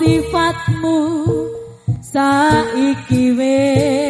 Sifatmu? Saiki wis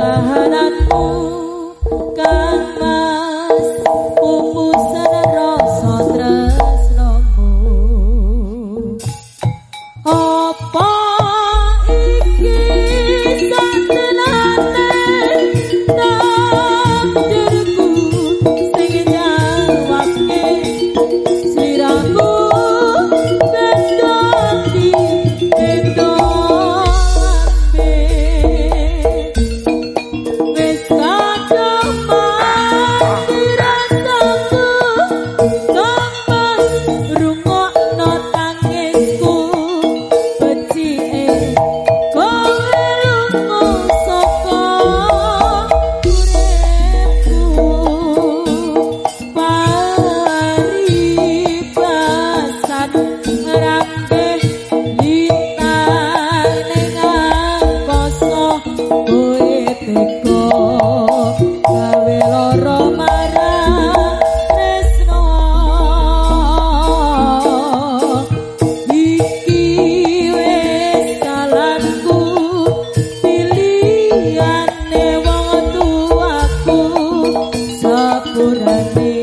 tahananmu. kapurane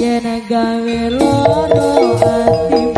yen gawe loro atimu